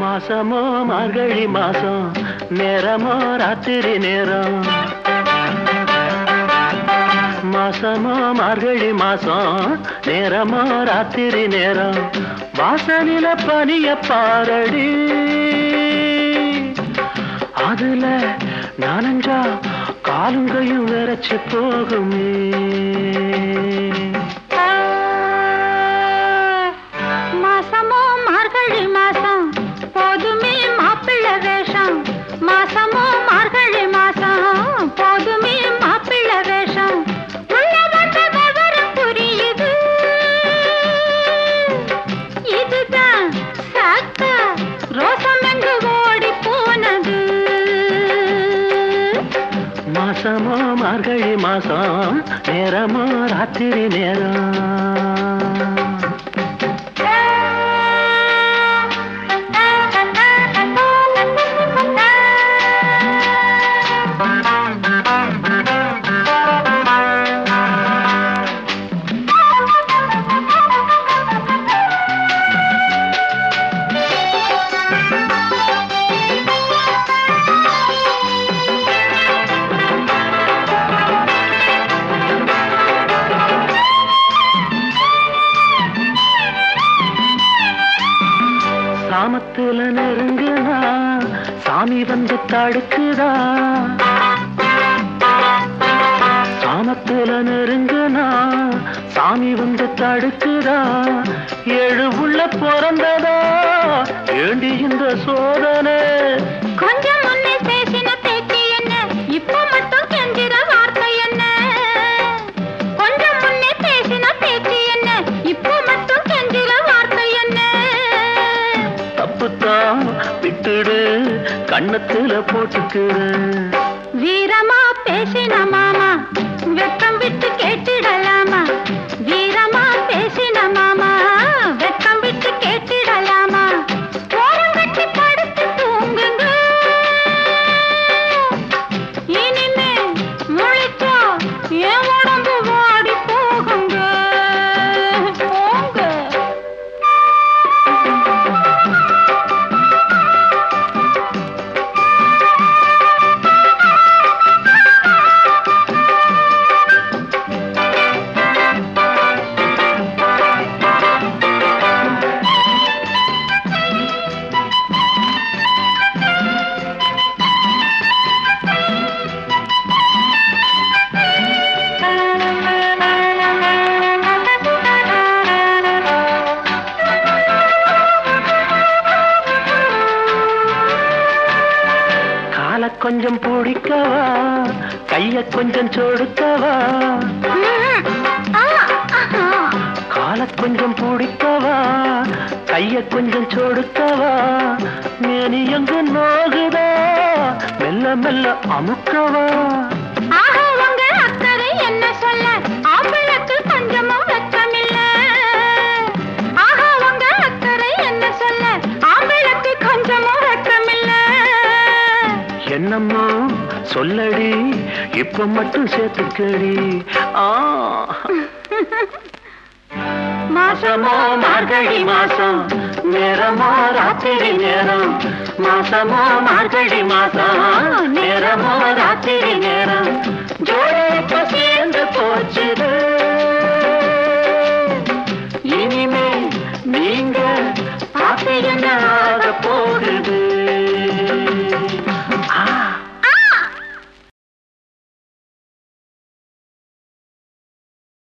மாசமோ மார்கழி மாசம் நேரமோ ராத்திரி நேரம். மாசமோ மார்கழி மாசம்? நேரமோ ராத்திரி நேரம்? வாசலில பனிய பாரடி. அதுல நானஞ்சா காலுங்கையும் விரைச்சு போகுமே. மாசமோ மார்கழி மாசம் நேரமோ ராத்திரி நேரம். சாமத்துல நெருங்குதா? சாமி வந்து தடுக்குதா? சாமத்துல நெருங்குனா சாமி வந்து தடுக்குதா? ஏழு உள்ள பிறந்ததா? ஏண்டி இந்த சோதனை? கண்ணத்துல போட்டுக்கிறேன். வீரமா பேசின மாமா வெக்கம் விட்டு கேட்டிடலாமா? வீரமா பேசின மாமா வெக்கம் விட்டு கேட்டிடலாமா? ஓரம் கட்டி படுத்து தூங்குங்க. இனிமே முழிச்சா என் உடம்பு வாடி போகுங்க. போங்க. கொஞ்சம் பிடிக்கவா? கைய கொஞ்சம் சொடுக்கவா? கால கொஞ்சம் பிடிக்கவா? கைய கொஞ்சம் சொடுக்கவா? மேனி எங்கு நோகுதா? மெல்ல மெல்ல அமுக்கவா? என்ன சொல்ல சொல்லடி இப்ப மட்டும் சேர்த்துக்கடி. மாசமோ மார்கழி மாசம் நேரமோ ராத்திரி நேரம். மாசமோ மார்கழி மாசம் நேரமோ ராத்திரி நேரம். ஜோடி இப்ப சேர்ந்து போச்சுது